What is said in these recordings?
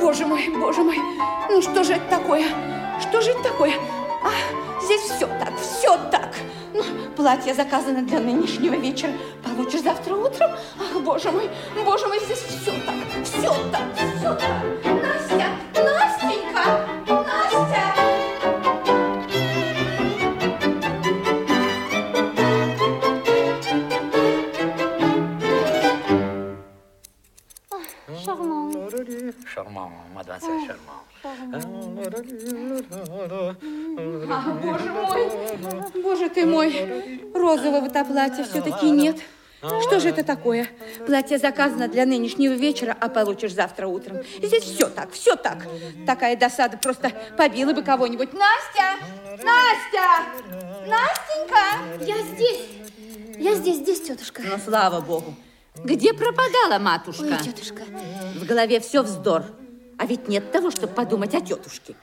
Боже мой, боже мой, ну что же это такое? Что же это такое? А, здесь все так, все так. Ну, платье заказано для нынешнего вечера. Получишь завтра утром. Ах, боже мой, боже мой, здесь все так, все так, все так. Настя, Ах, боже мой, боже ты мой, розового-то платья все-таки нет. Что же это такое? Платье заказано для нынешнего вечера, а получишь завтра утром. Здесь все так, все так. Такая досада, просто побила бы кого-нибудь. Настя! Настя! Настенька! Я здесь. Я здесь, здесь, тетушка. Ну, слава богу. Где пропадала матушка? Ой, тетушка. В голове все вздор. А ведь нет того, чтобы подумать о тетушке.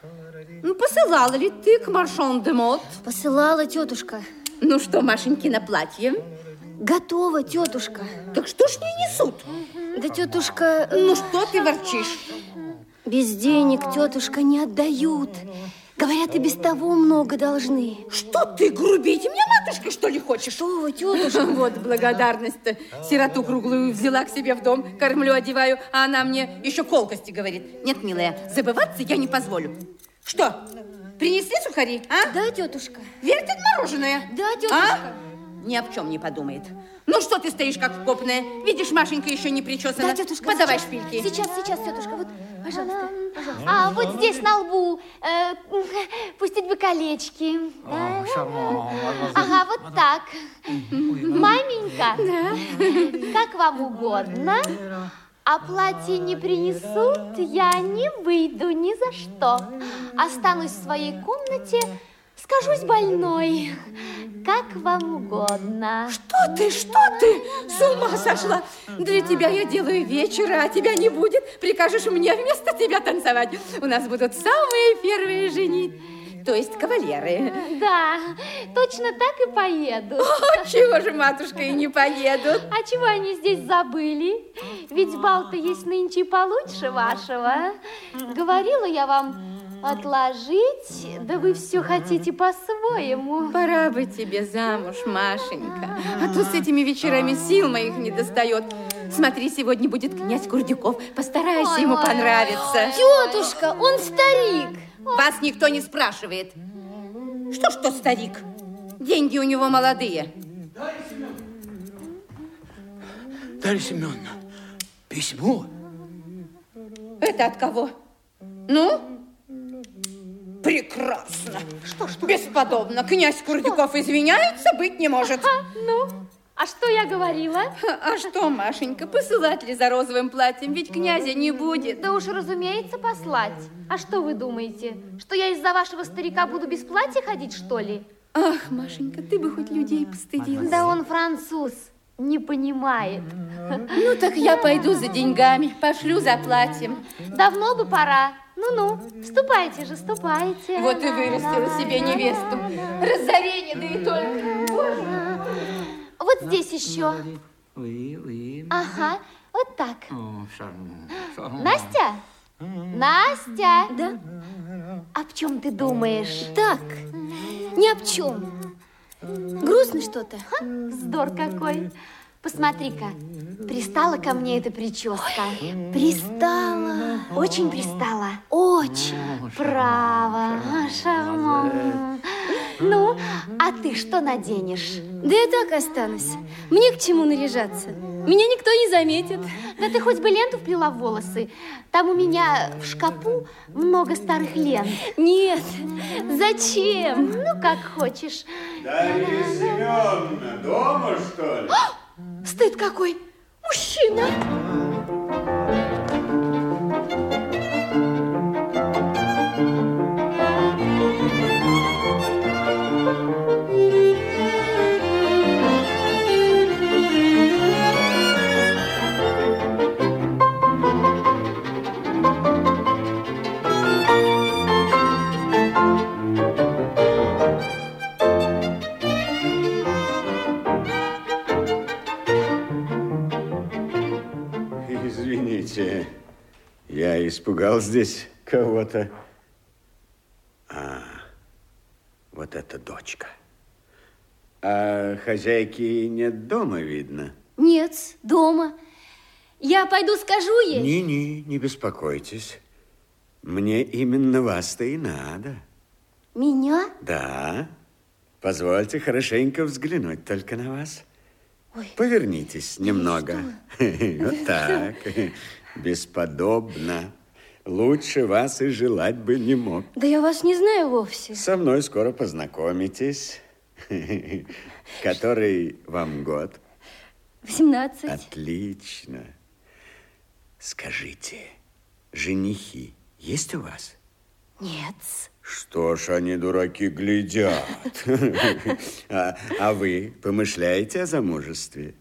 Ну, посылала ли ты к Маршон де Мот? Посылала тетушка. Ну что, Машенькино платье? Готово, тетушка. Так что ж не несут? Да, тетушка... Ну что ты ворчишь? Без денег, тетушка, не отдают. Говорят, и без того много должны. Что ты грубить? Меня матушка, что ли, хочешь? Что вы, тетушка? Вот благодарность-то. Сироту круглую взяла к себе в дом, кормлю, одеваю, а она мне еще колкости говорит. Нет, милая, забываться я не позволю. Что, принесли сухари, а? Да, тетушка. Вертит мороженое? Да, тетушка. А? Ни о чем не подумает. Ну что ты стоишь как вкопанная? Видишь, Машенька еще не причесана. Да, тетушка. Подавай сейчас. шпильки. Сейчас, сейчас, тетушка. Вот, пожалуйста, пожалуйста. А, вот здесь на лбу. э, пустить бы колечки. О, Шарман, мадемуазель. Ага, вот так. Маменька, как вам угодно. А платье не принесут, я не выйду ни за что. Останусь в своей комнате, скажусь больной. Как вам угодно. Что ты, что ты? С ума сошла? Для тебя я делаю вечер, а тебя не будет. Прикажешь мне вместо тебя танцевать. У нас будут самые первые женить. То есть кавалеры. Да, точно так и поеду. О, чего же, матушка, и не поедут? А чего они здесь забыли? Ведь бал-то есть нынче получше вашего. Говорила я вам отложить, да вы все хотите по-своему. Пора бы тебе замуж, Машенька. А то с этими вечерами сил моих не достает. Смотри, сегодня будет князь Курдюков. Постарайся Ой, ему ой, понравиться. Тетушка, он старик. Вас никто не спрашивает. Что ж то старик? Деньги у него молодые. Дарья Семеновна, письмо. Это от кого? Ну? Прекрасно. Что, что? Бесподобно. Князь Курдюков извиняется, быть не может. А, ну, а что я говорила? А что, Машенька, посылать ли за розовым платьем? Ведь князя не будет. Да уж, разумеется, послать. А что вы думаете, что я из-за вашего старика буду без платья ходить, что ли? Ах, Машенька, ты бы хоть людей постыдилась. Да он француз, не понимает. Ну, так я пойду за деньгами, пошлю за платьем. Давно бы пора. Ну-ну, ступайте же, ступайте. Вот и вырастила себе невесту. Разорение, да и только. Боже. Вот здесь еще. Oui, oui. Ага, вот так. О, Шарман, Шарман. Настя? Настя? Да? Об чем ты думаешь? Так, ни об чем. Грустно что-то. Вздор какой. Посмотри-ка, пристала ко мне эта прическа. Пристала. Очень пристала. Очень. Право, шарман. Ну, а ты что наденешь? Да я так останусь. Мне к чему наряжаться? Меня никто не заметит. Да ты хоть бы ленту вплела в волосы. Там у меня в шкафу много старых лент. Нет, зачем? Ну, как хочешь. Дарья Семеновна, дома, что ли? Стыд какой! Мужчина! Я испугал здесь кого-то. А, вот это дочка. А хозяйки нет дома, видно? Нет, дома. Я пойду скажу ей. Не-не, не беспокойтесь. Мне именно вас-то и надо. Меня? Да. Позвольте хорошенько взглянуть только на вас. Ой. Повернитесь немного. Вот так. Бесподобно. Лучше вас и желать бы не мог. Да я вас не знаю вовсе. Со мной скоро познакомитесь. Который вам год? 18. Отлично. Скажите, женихи есть у вас? Нет. Что ж они, дураки, глядят? А, а вы помышляете о замужестве?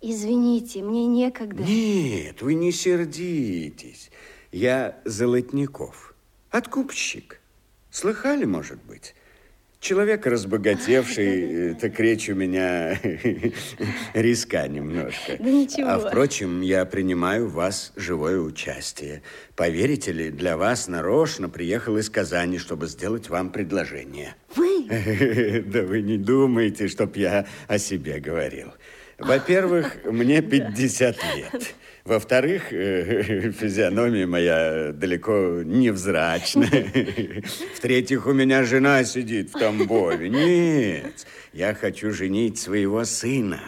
Извините, мне некогда. Нет, вы не сердитесь. Я Золотников, откупщик. Слыхали, может быть? Человек разбогатевший, э, так речь у меня риска немножко. Да ничего. А впрочем, я принимаю в вас живое участие. Поверите ли, для вас нарочно приехал из Казани, чтобы сделать вам предложение. Вы? Да вы не думаете, чтоб я о себе говорил. Во-первых, мне 50 лет. Во-вторых, э, физиономия моя далеко невзрачна. В-третьих, у меня жена сидит в Тамбове. Нет, я хочу женить своего сына.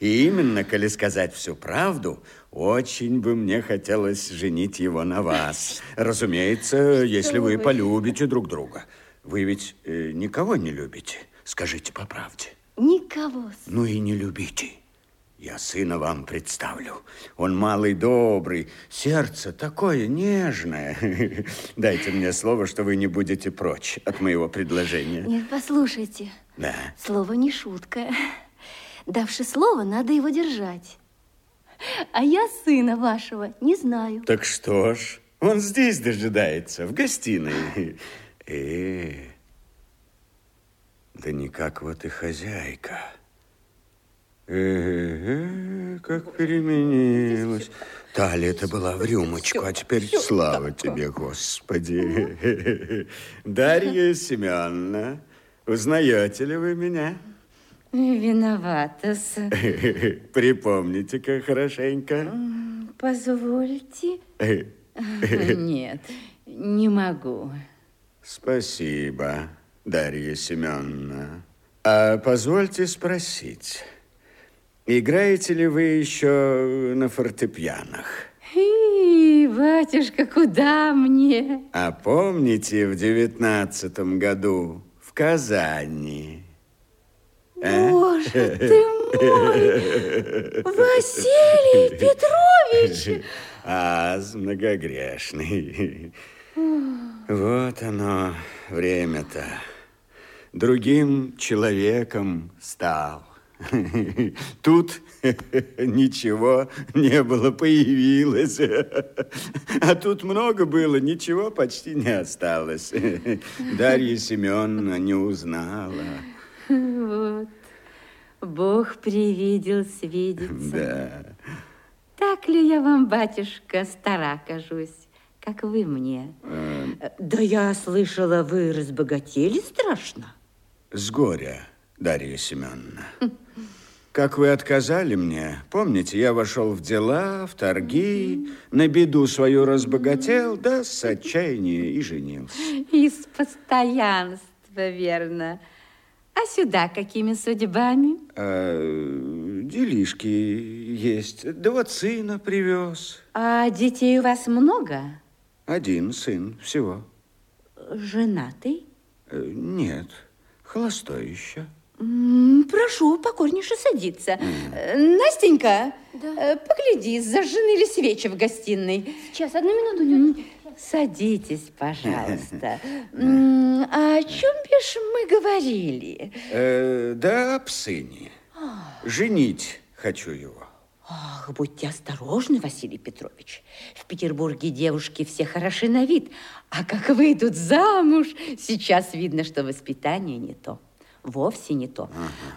И именно, коли сказать всю правду, очень бы мне хотелось женить его на вас. Разумеется, если вы полюбите друг друга. Вы ведь э, никого не любите, скажите по правде. Никого. Ну и не любите. Я сына вам представлю. Он малый добрый, сердце такое нежное. Дайте мне слово, что вы не будете прочь от моего предложения. Нет, послушайте. Да. Слово не шутка. Давши слово, надо его держать. А я сына вашего не знаю. Так что ж, он здесь дожидается, в гостиной. Э, да никак вот и хозяйка. Э, как переменилась. Талия-то была в рюмочку, а теперь слава тебе, Господи. Дарья Семеновна, узнаете ли вы меня? Виновата. Припомните-ка хорошенько. Позвольте. Нет, не могу. Спасибо, Дарья Семеновна. А позвольте спросить, играете ли вы еще на фортепианах? И, батюшка, куда мне? А помните в девятнадцатом году в Казани? А? Боже ты мой! Василий Петрович! Аз многогрешный. Вот оно, время-то. Другим человеком стал. Тут ничего не было, появилось. А тут много было, ничего почти не осталось. Дарья Семеновна не узнала. Вот, Бог привиделся видеться. Да. Так ли я вам, батюшка, стара кажусь, как вы мне? Да я слышала, вы разбогатели страшно. С горя, Дарья Семеновна. Как вы отказали мне, помните, я вошел в дела, в торги, на беду свою разбогател, да с отчаяния и женился. Из постоянства, верно. А сюда какими судьбами? А, делишки есть, да вот сына привез. А детей у вас много? Один сын всего. Женатый? Э, Нет, холостой еще. Прошу покорнейше садиться. Э, Настенька, э, погляди, зажжены ли свечи в гостиной. Сейчас, одну минуту, тетушка. Садитесь, пожалуйста. А о чем бишь мы говорили? Э, да об сыне. Женить хочу его. Ах, будьте осторожны, Василий Петрович. В Петербурге девушки все хороши на вид, а как выйдут замуж, сейчас видно, что воспитание не то. Вовсе не то.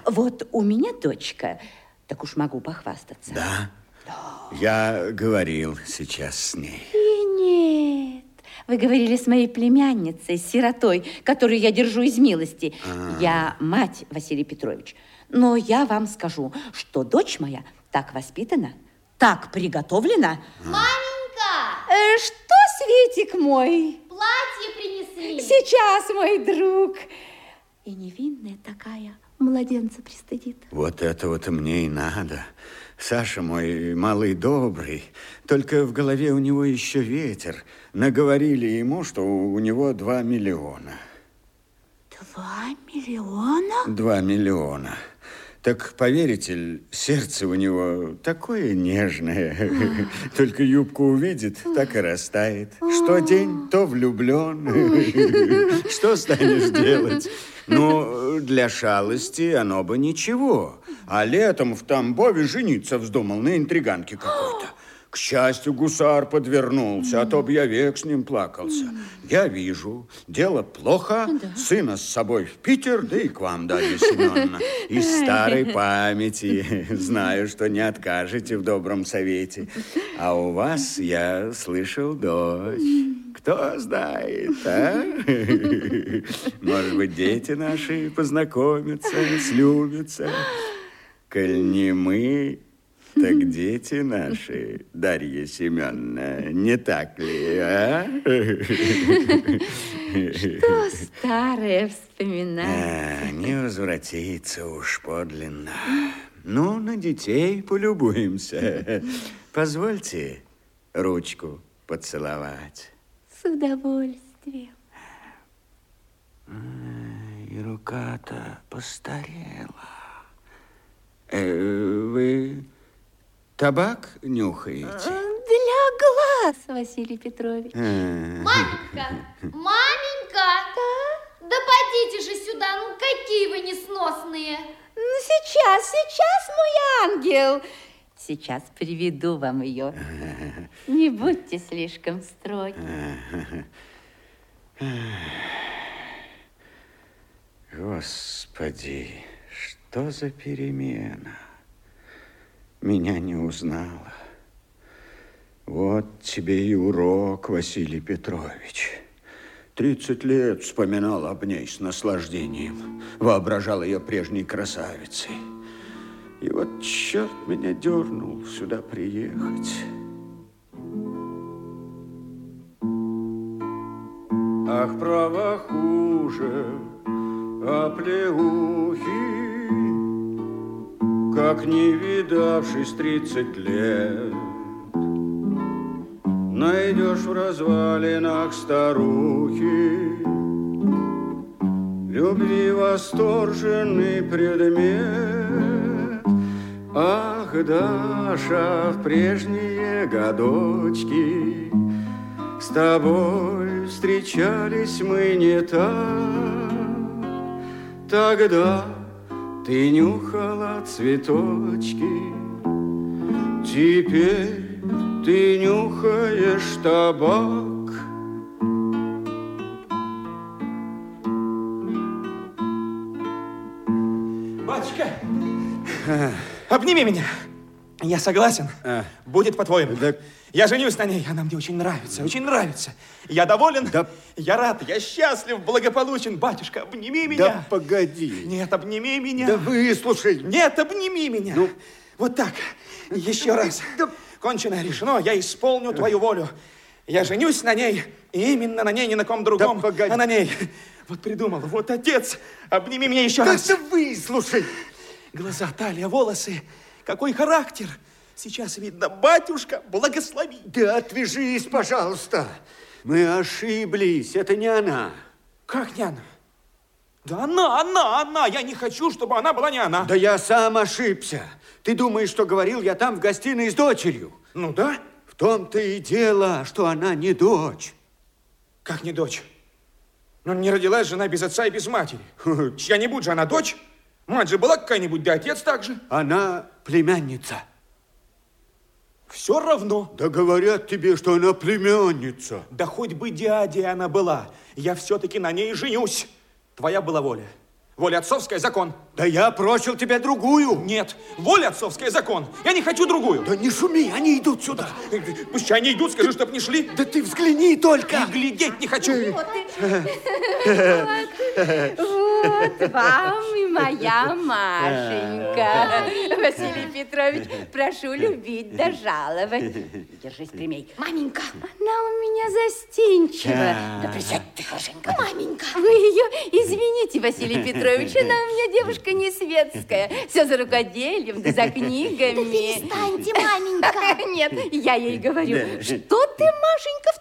Вот у меня дочка, так уж могу похвастаться. Да? Я говорил сейчас с ней. И Вы говорили с моей племянницей, с сиротой, которую я держу из милости. А. Я мать, Василий Петрович. Но я вам скажу, что дочь моя так воспитана, так приготовлена. Маменька, Э, что, Светик мой? платье принесли. Сейчас, мой друг. И невинная такая младенца пристыдит. Вот этого-то мне и надо. Саша мой малый добрый, только в голове у него еще ветер. Наговорили ему, что у него два миллиона. Два миллиона? Два миллиона. Так поверите, ли, сердце у него такое нежное. Только юбку увидит, так и растает. Что день, то влюблен. Что станешь делать? Ну, для шалости оно бы ничего. А летом в Тамбове жениться вздумал на интриганке какой-то. К счастью, гусар подвернулся, а то б я век с ним плакался. Я вижу, дело плохо, сына с собой в Питер, да и к вам, Дарья Семеновна. Из старой памяти знаю, что не откажете в добром совете. А у вас, я слышал, дочь. Кто знает, а? Может быть, дети наши познакомятся, слюбятся. Коль не мы, так дети наши, Дарья Семеновна, не так ли, а? Что старое вспоминать? А, не возвратиться уж подлинно. Ну, на детей полюбуемся. Позвольте ручку поцеловать. С удовольствием. И рука-то постарела. Э, вы табак нюхаете? Для глаз, Василий Петрович. А, Маменька, маменька. Да подите же сюда, ну какие вы несносные. Ну, сейчас, сейчас, мой ангел. Сейчас приведу вам ее. Не будьте слишком строги. Господи, что за перемена? Меня не узнала. Вот тебе и урок, Василий Петрович. Тридцать лет вспоминал об ней с наслаждением. Воображал ее прежней красавицей. И вот черт меня дернул сюда приехать. Ах, право хуже, оплеухи, Как не видавшись тридцать лет. Найдешь в развалинах старухи Любви восторженный предмет. Ах, Даша, в прежние годочки С тобой встречались мы не так. Тогда ты нюхала цветочки, Теперь ты нюхаешь табак. Батюшка, обними меня. Я согласен. А. Будет по-твоему. Да- Я женюсь на ней. Она мне очень нравится, очень нравится. Я доволен. Да- Я рад, я счастлив, благополучен. Батюшка, обними меня. Да погоди. Нет, обними меня. Да выслушай. Нет, обними меня. Ну. Вот так. Еще раз. Да- Кончено решено. Я исполню твою волю. Я женюсь на ней. И именно на ней, ни на ком другом. Да погоди. а на ней. Вот придумал. Вот отец. Обними меня еще Да раз. ты выслушай. Глаза, талия, волосы. Какой характер. Сейчас видно, батюшка, благослови. Да отвяжись, пожалуйста. Мы ошиблись. Это не она. Как не она? Да она, она, она. Я не хочу, чтобы она была не она. Да я сам ошибся. Ты думаешь, что говорил я там в гостиной с дочерью? Ну да? В том-то и дело, что она не дочь. Как не дочь? Ну, не родилась жена без отца и без матери. Чья-нибудь же она дочь? Мать же была какая-нибудь, да отец также. Она племянница. Все равно. Да говорят тебе, что она племянница. Да хоть бы дядя она была, я все-таки на ней женюсь. Твоя была воля. Воля отцовская – закон. Да я просил тебя другую. Нет, воля отцовская – закон. Я не хочу другую. Да не шуми, они идут сюда. Пусть они идут, скажи, чтоб не шли. Да ты взгляни только. И глядеть не хочу. Вот вам и моя Машенька. Василий Петрович, прошу любить да жаловать. Держись прямей. Маменька, Она у меня застенчива. Да присядь ты хорошенько. маменька. Вы ее извините, Василий Петрович, она у меня девушка не светская. Все за рукоделием, да за книгами. Перестаньте, маменька. Нет, я ей говорю, что ты, Машенька,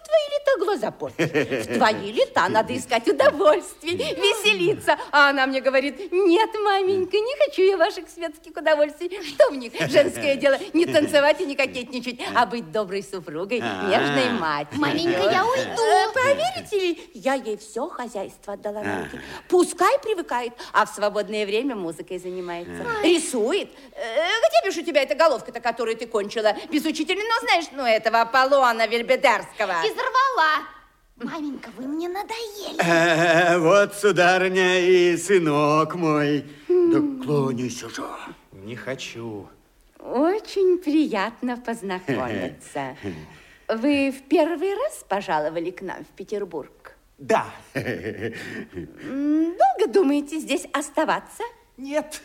лета глаза портишь? В твои лета надо искать удовольствие, веселиться. А она мне говорит, нет, маменька, не хочу я ваших светских удовольствий. Что в них? Женское дело не танцевать и не кокетничать, а быть доброй супругой, нежной матерью. Маменька, я уйду. Э, Поверите ли, я ей все хозяйство отдала руки. Пускай привыкает, а в свободное время музыкой занимается. Рисует. Э, Где бишь у тебя эта головка-то, которую ты кончила? Без учителя, ну, знаешь, ну, этого Аполлона Вельбедерского. Изорвала. Маменька, вы мне надоели. Э, Вот, сударыня, и сынок мой. Да клонясь уже. Не хочу. Очень приятно познакомиться. Вы в первый раз пожаловали к нам в Петербург? Да. Долго думаете здесь оставаться? Нет.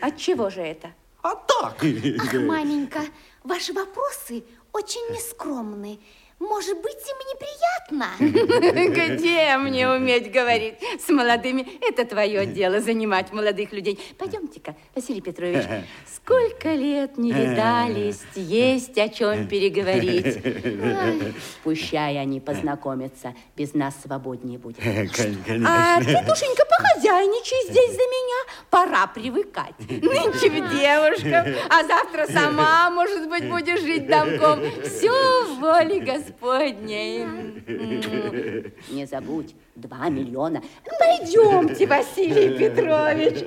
От чего же это? А так. Ах, маменька, ваши вопросы очень нескромны. Может быть, им неприятно? Где мне уметь говорить с молодыми? Это твое дело, занимать молодых людей. Пойдемте-ка, Василий Петрович, сколько лет не видались, есть о чем переговорить. Ай, Пущай они познакомятся, без нас свободнее будет. А ты, душенька, похозяйничай здесь за меня. Пора привыкать. Нынче в девушкам, а завтра сама, может быть, будешь жить домком. Все в воле Господней. Не забудь, два миллиона. Пойдемте, Василий Петрович.